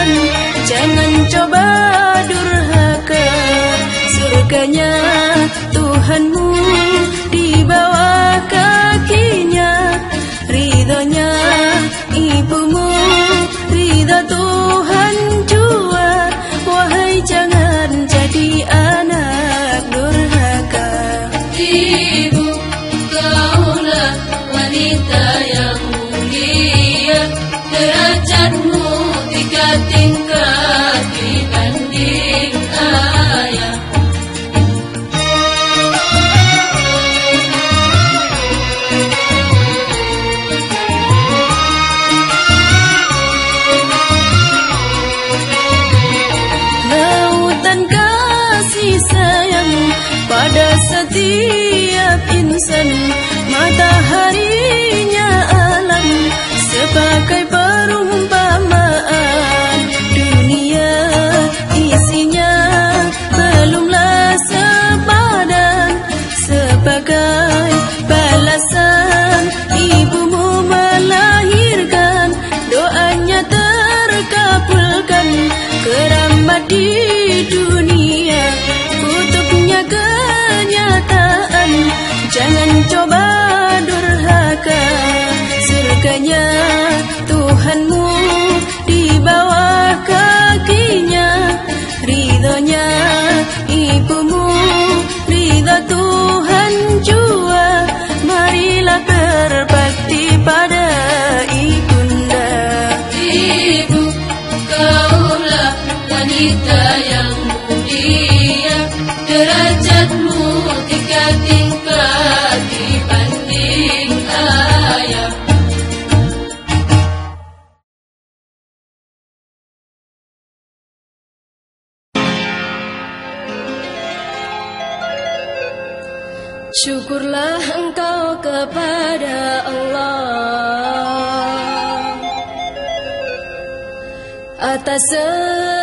Tuhan Jangan coba durhaka. Surganya Tuhanmu. Jangan coba durhaka. Surganya Tuhanmu Di bawah kakinya. Ridhonya Ibumu Ridho Tuhan jua. Marilah berbakti pada Ibunda. Ibu Kaulah wanita Bersyukurlah engkau kepada Allah. Atas segala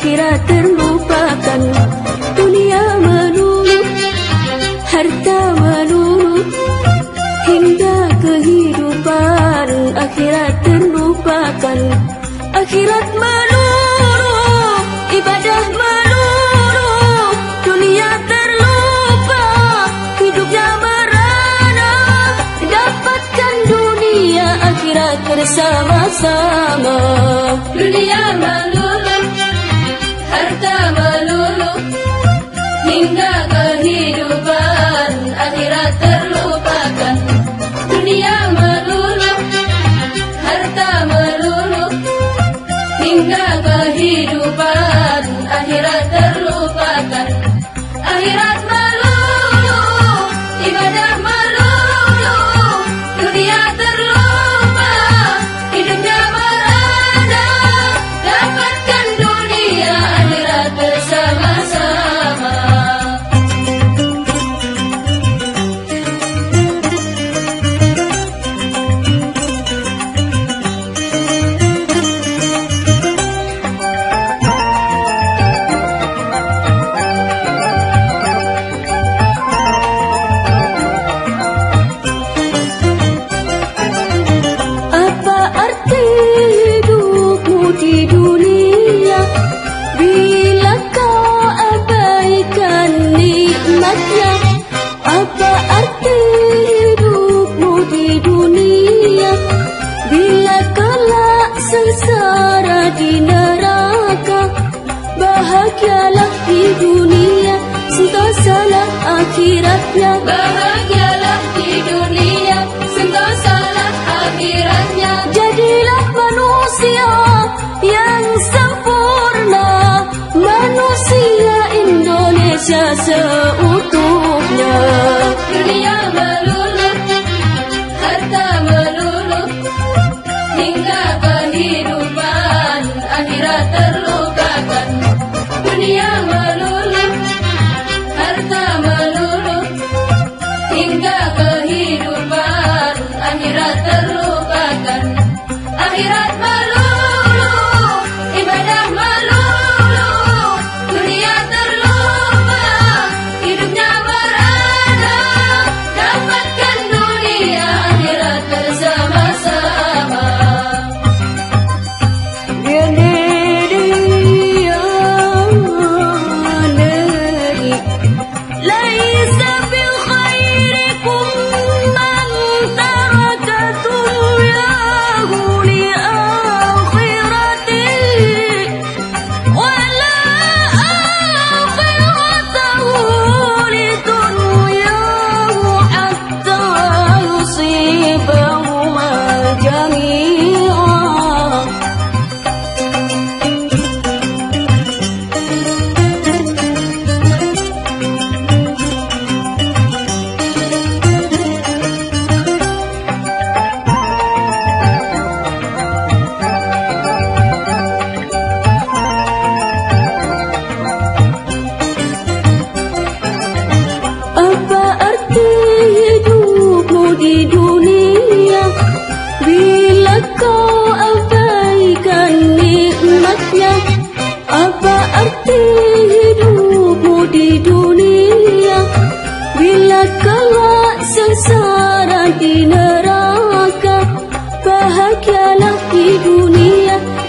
kira terlupakan. Dunia melulu Harta melulu Hingga kehidupan Akhirat terlupakan. Akhirat melulu Ibadah melulu Dunia terlupa Hidupnya merana. Dapatkan dunia Akhirat bersama-sama. Dunia melulu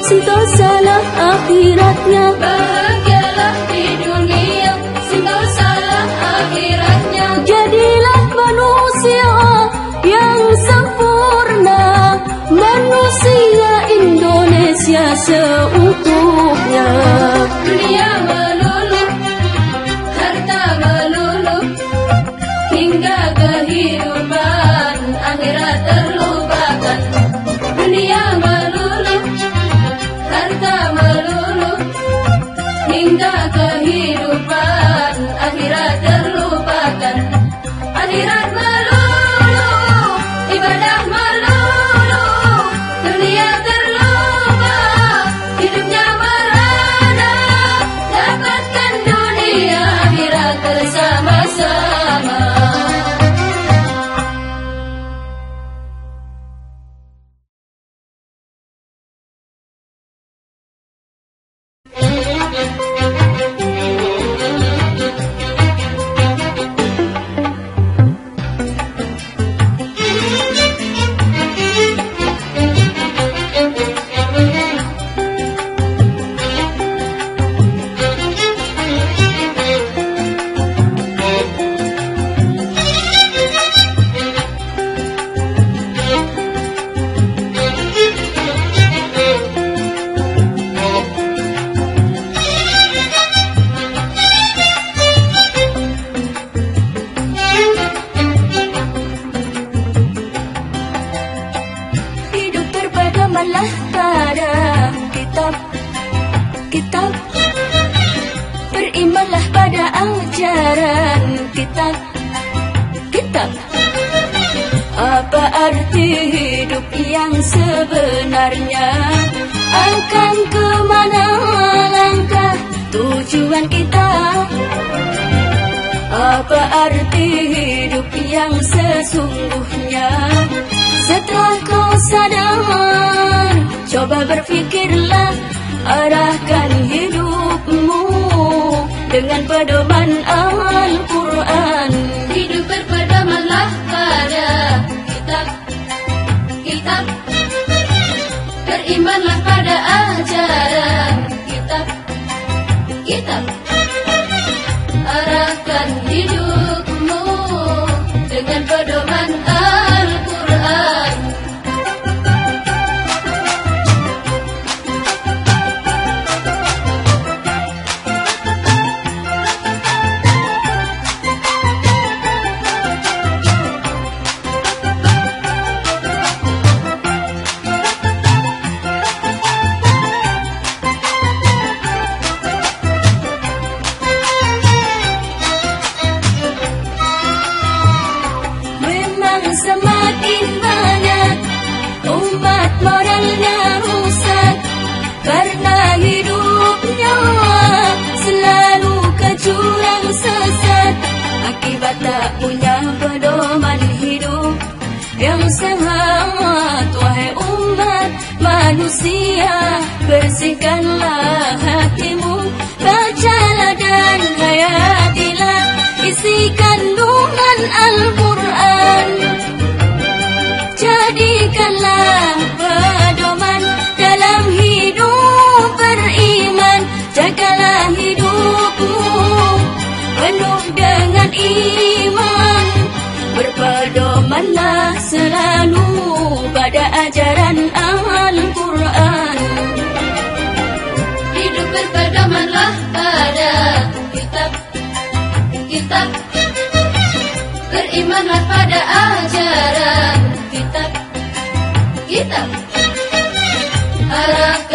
sentosalah akhiratnya. Bahagialah di dunia sentosalah akhiratnya. Jadilah manusia yang sempurna. Manusia Indonesia seutuhnya kita Kita Apa arti hidup yang sebenarnya? Akan kemana langkah tujuan kita? Apa arti hidup yang sesungguhnya? Setelah kau sadar Coba berfikirlah Arahkan hidupmu Dengan pedoman Al-Quran Hidup berpedomanlah pada kitab. Kitab. Berimanlah pada ajaran Berpedomanlah selalu pada ajaran Al-Quran. Hidup berpedomanlah pada kitab Kitab. Berimanlah pada ajaran kitab Kitab. Arahkan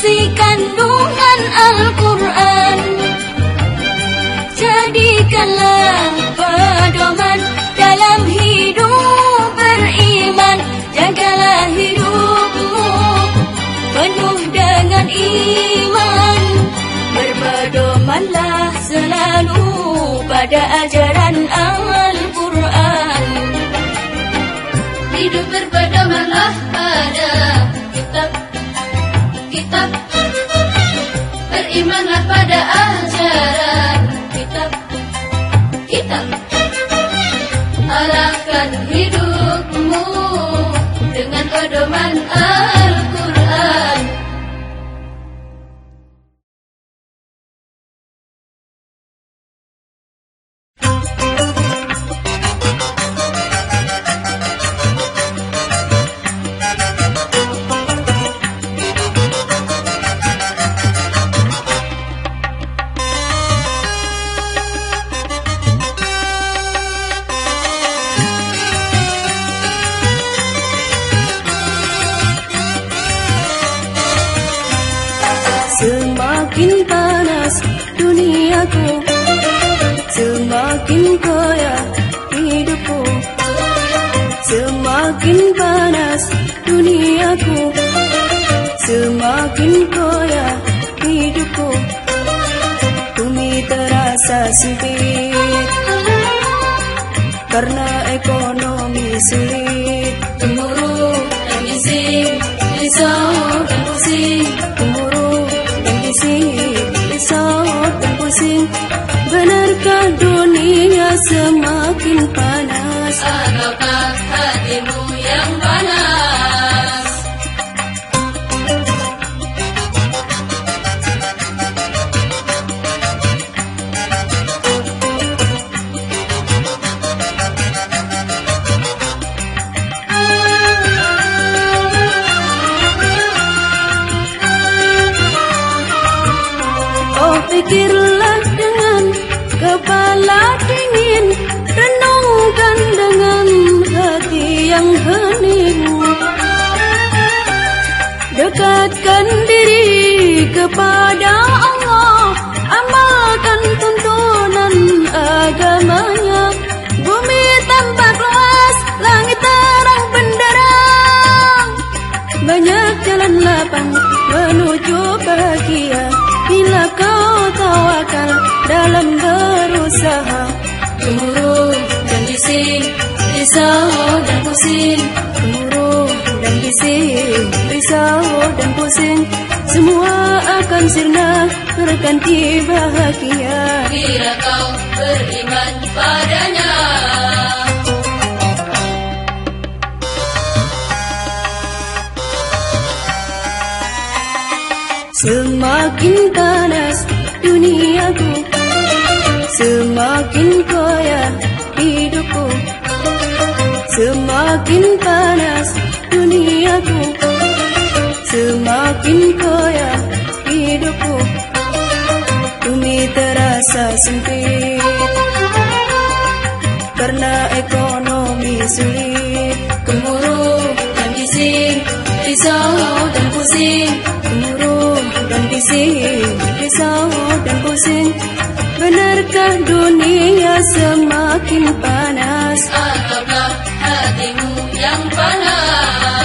isi kandungan Al-Quran. Jadikanlah pedoman dalam hidup beriman. Jagalah hidupmu penuh dengan iman. Berpedomanlah selalu pada ajaran Al-Quran Dengan pedoman kepada Allah. Amalkan tuntunan agamanya. Bumi tampak luas, langit terang benderang. Banyak jalan lapang menuju bahagia. Bila kau tawakal dalam berusaha. Gemuruh dan bising Risau dan pusing. Gemuruh dan bising, risau dan pusing Semua akan sirna berganti bahagia. Bila kau beriman padanya. Semakin panas duniaku Semakin kaya hidupku. Semakin panas duniaku Semakin kaya hidupku Bumi terasa sempit. Karena ekonomi sulit Gemuruh dan bising Risau dan pusing. Gemuruh dan bising Risau dan pusing. Benarkah dunia semakin panas? Ataukah hatimu yang panas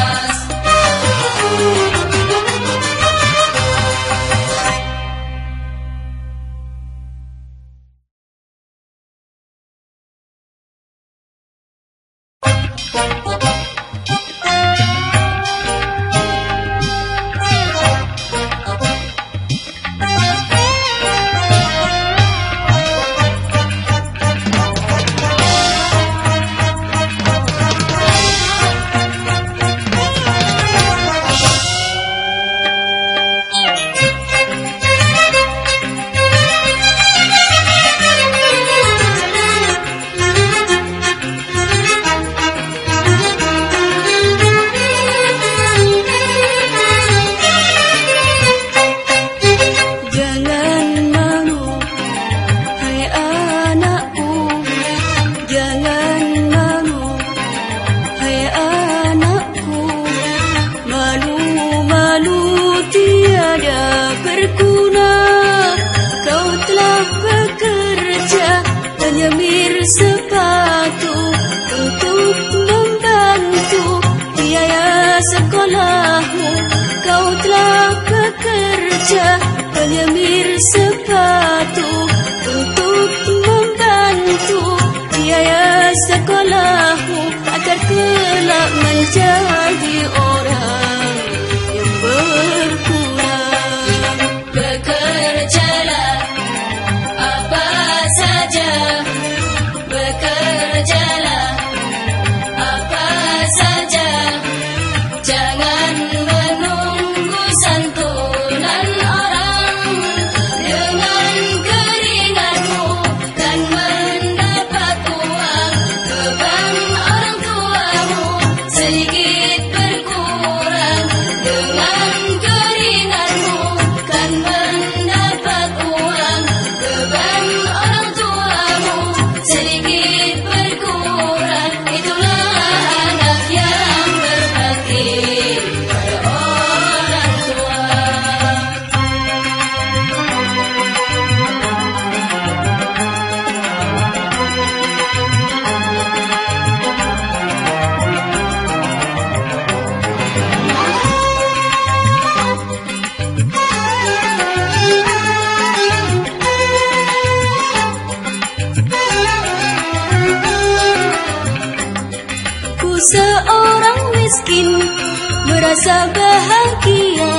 rasa bahagia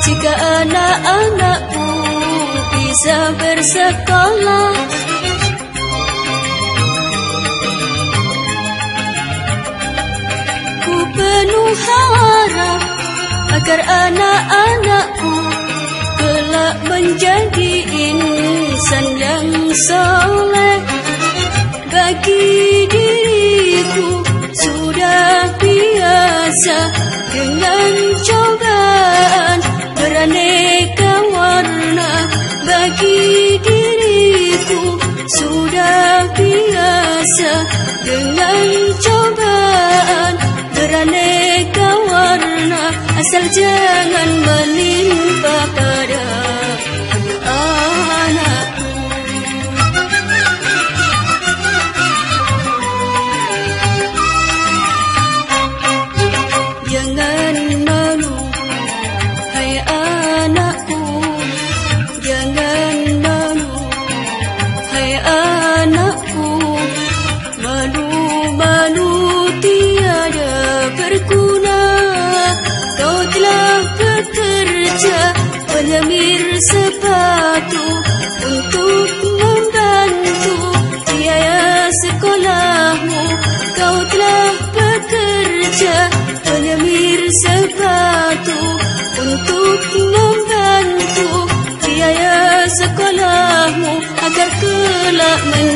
jika anak-anakku bisa bersekolah. Ku penuh harap agar anak-anakku kelak menjadi insan yang soleh bagi diriku sudah biasa dengan cobaan beraneka warna bagi diriku. Sudah biasa dengan cobaan beraneka warna asal jangan menimpa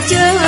chơi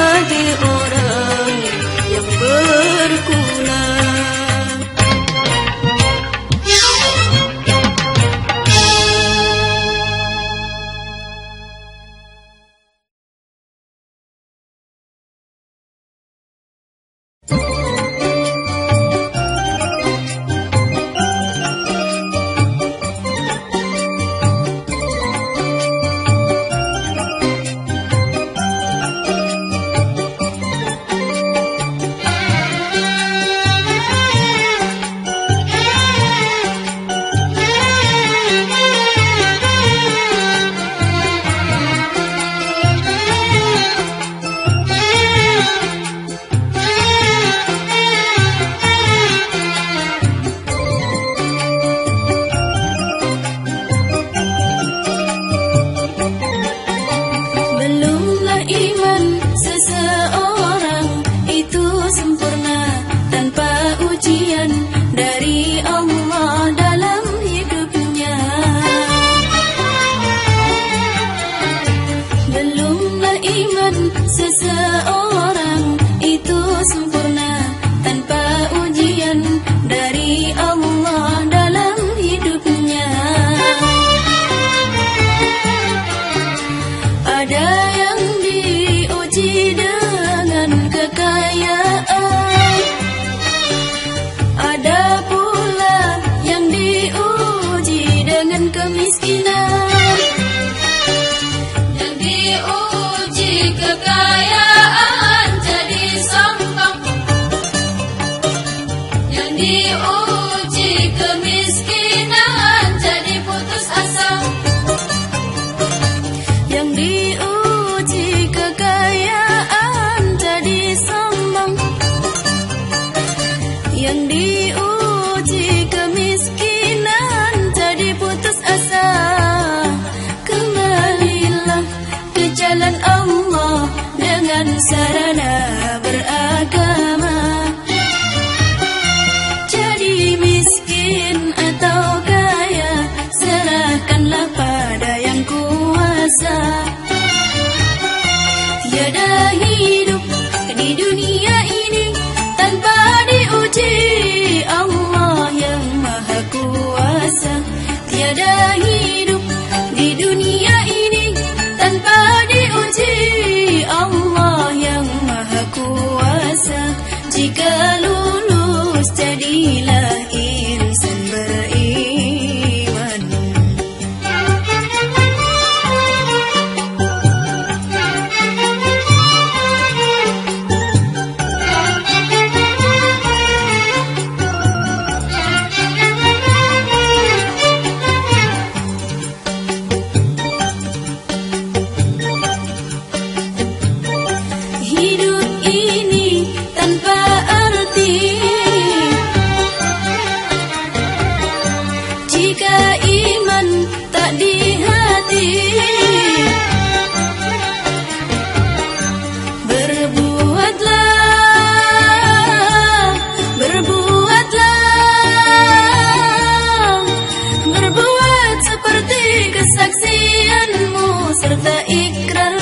kesaksianmu serta ikrarmu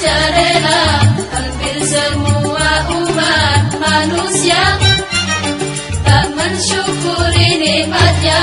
Hampir semua umat manusia. Tak mensyukuri nikmatnya